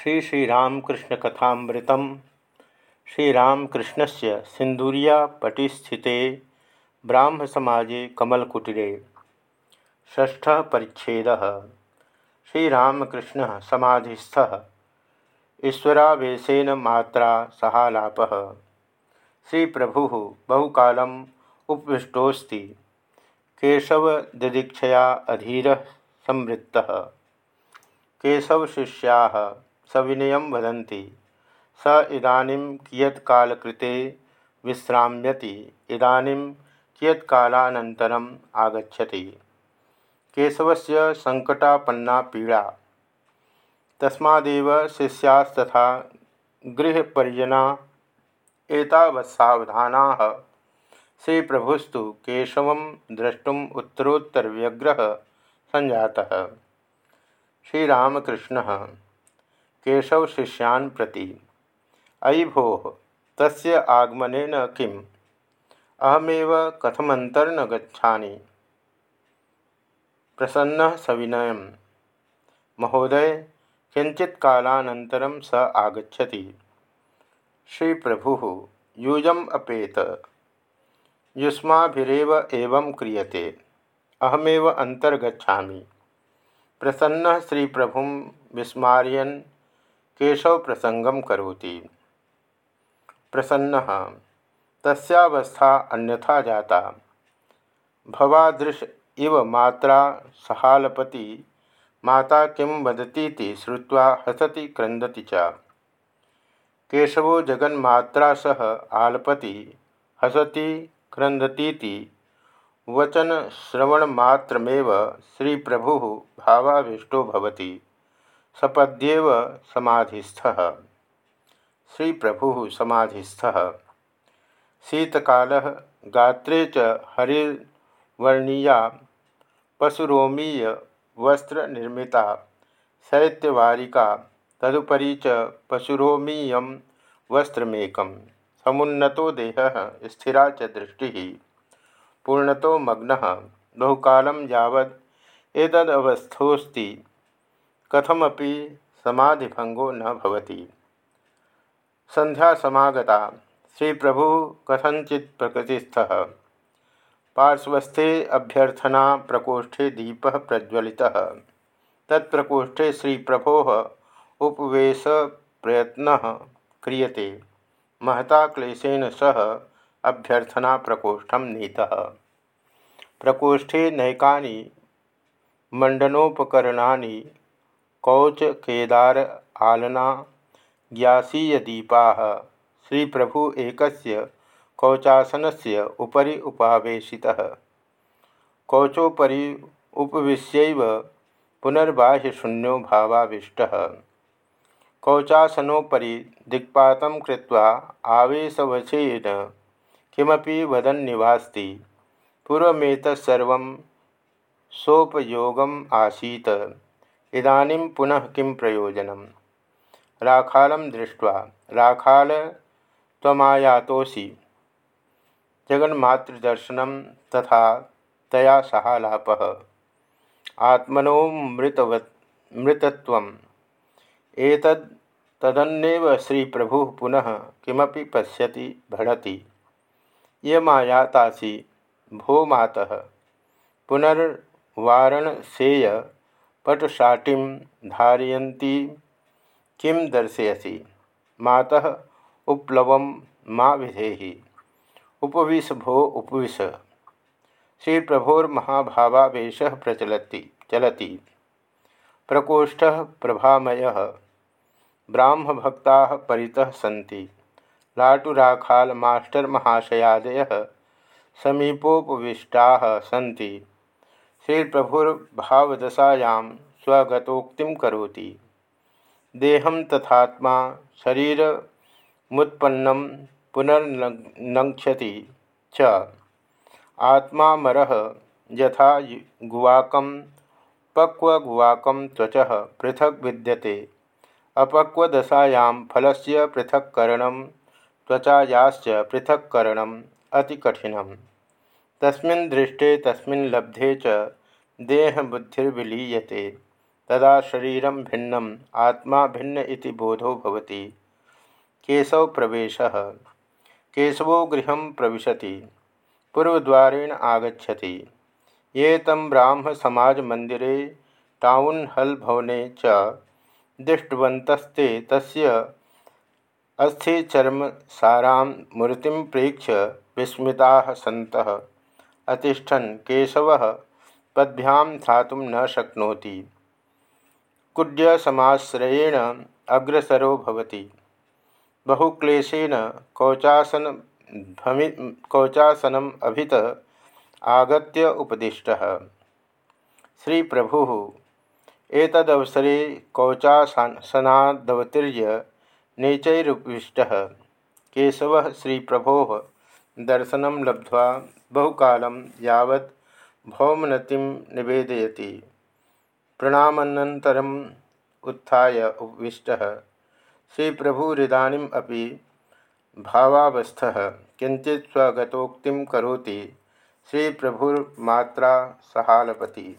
श्री श्रीरामकृष्ण कथामृत श्रीरामकृष्ण से सिंदूरिया पटिस्थिते ब्राह्म समाजे कमलकुटीरे ष्ठ परिच्छेद। श्रीरामकृष्ण समाधिस्थ। ईश्वरावेशन मात्रा सहालाप। श्री प्रभु बहुकाल उपविष्टोस्ति केशव अधीर संवृत्त। केशव शिष्या सविनय वदन्ति। स इदानीं कियत्कालकृते विश्राम्यति। इदानीं कियत्कालानन्तरम् आगच्छति। केशवस्य सङ्कटापन्ना पीड़ा। तस्मादेव शिष्यास्तथा गृहपरिजना एतावत्सावधानाः। श्रीप्रभुस्तु केशवं द्रष्टुम् उत्तरोत्तरव्यग्रः सञ्जातः। श्रीरामकृष्ण। केशव शिष्यान् प्रति। अयि भो तस्य आगमनेन किम्? अहमेव कथमन्तर्न गच्छामि। प्रसन्नः सविनयं महोदय किञ्चित्कालानन्तरं स आगच्छति। श्रीप्रभुः यूजम् अपेत। एवं क्रियते। अहमेव अन्तर्गछामि प्रसन्न श्री प्रभु विस्मारयन केशव प्रसंगम करोति। प्रसन्न तस्वस्था अन्यथा जाता। भवादृश इव मात्रा सहालपति, माता किं वदती श्रुवा हसति क्रंदति च। केशवो जगन्मात्रा सह आलपति, हसति क्रंदती वचन श्रवणमात्रमेव श्री प्रभु भावाभीष्टो भवति। सपद्येव समाधिस्थ। श्री प्रभु समाधिस्थ। शीतकाल गात्रे च हरिवर्णीया, पशुरोमीय वस्त्र निर्मिता शैत्यवारिका, तदुपरी च पशुरोमीय वस्त्रमेक समुन्नतो देह, स्थिरा च दृष्टि। पूर्णतो मग्न, बहुकाल यावद एतदवस्थोस्ति कथमपि समाधिभंगो न भवति। संध्या समागता। श्री प्रभु कथंचित प्रकृतिस्थ। पार्श्वस्थे अभ्यर्थना प्रकोष्ठे दीप प्रज्वलि तत्प्रकोष्ठे श्री प्रभो उपवेश प्रयत्न क्रियते। महता क्लेशन सह अभ्यर्थना प्रकोष्ठ नीता। प्रकोष्ठे नैकानि मंडनोपकरणानि कौच केदार आलना ग्यासीयदीपाः श्री प्रभु एकस्य कौचासनस्य उपरि उपावेशितः। कौचोपरि उपविश्यैव पुनर्बाह्यशून्यो भावाविष्टः। कौचासनोपरि दिक्पातं कृत्वा आवेशवशेन किमपि वदन्निवास्ति। पूर्वमेतत्सर्व सोपयोगम आसीत। इदानीं पुनः किं प्रयोजनम? राखालं दृष्ट्वा, राखाल त्वमायातोऽसि। जगन्मातृदर्शनं तथा तया सहालापः आत्मनो मृतवत्, मृतत्वम्। एतद् प्रभु पुनः किमपि पश्यति, भणति। ये मायातासी भो मातः पुनर्वारणसेय पटसाटिं धारयन्ती। किं दर्शयसि? मातः उपप्लवं मा विधेहि। उपविश भो उपविश। श्री प्रभोर्महाभावेश प्रचलति, चलति। प्रकोष्ठ प्रभामय। ब्राह्मभक्ता परितः सन्ति। लाटुराखाल मास्टर महाशयादय समीपोपविष्टा सी श्री प्रभुर्भावदशायां स्वगतोक्ति करोति। देहम तथात्मा शरीर मुत्पन्न पुनर्नक्षति च। आत्मा मरह यथा गुवाक, पक्वगुवाक त्वच पृथक विद्यते। अपक्वदशायां फलस्य पृथक्करणं त्वचायाश्च पृथक्करणम् अति कठिनम तस्मिन् दृष्टे तस्मिन् लब्धे च देहबुद्धिर्विलीयते तदा शरीर भिन्नम आत्मा भिन्न इति बोधो भवति। केशव प्रवेश। केशवो गृह प्रविशति। पूर्वद्वारेण आगछति ये तम ब्राह्म समाज मंदिरे टाउन हल भवने च दृष्टवन्तस्ते तस्य चर्म सारां मूर्ति प्रेक्ष्य विस्मता अतिष्ठन केशव। पद्भ्यां धातुं न शक्नोति। कुड्यसमाश्रयेण अग्रसरो भवति। बहुक्लेशेन कौचासन कौचासनम अभित आगत्य उपदिष्टः। श्री प्रभु एतदवसरे कौचासनादवतीर्य नीचैरुपविष्ट। केशव श्री प्रभो दर्शन लब्ध्वा बहुकाल यावत् भौमनति निवेदयति। प्रणाम उत्थाय उपविष्ट श्री प्रभुरिदानीम् अपि भावावस्थः। किंचित स्वगतोक्ति करोति। श्री प्रभुर्मात्रा सहालपति।